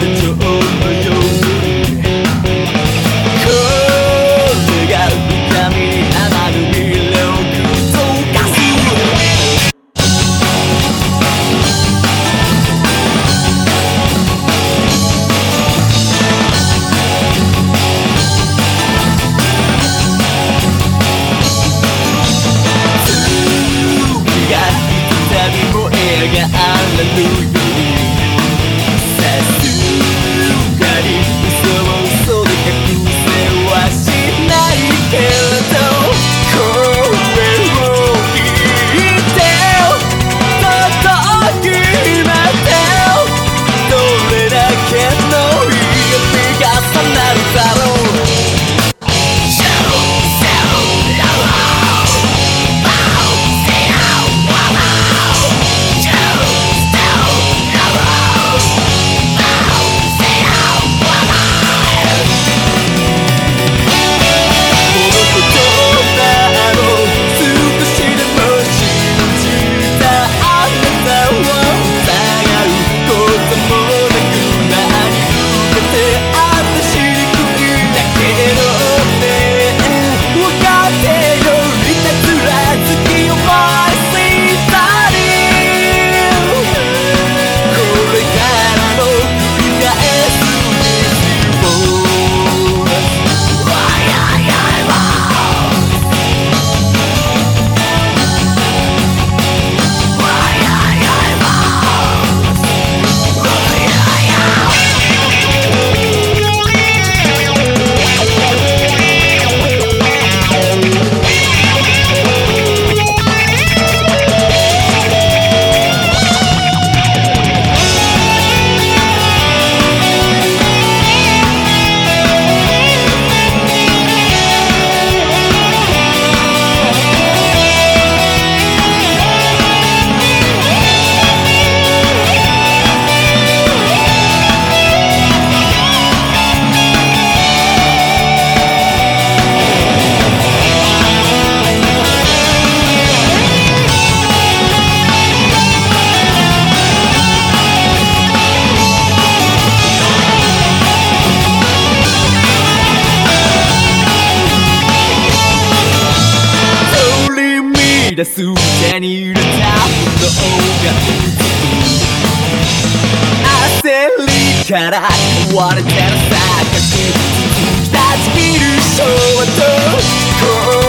The two. 出す手に入れたのが焦りから割れてる錯覚断ち切る衝動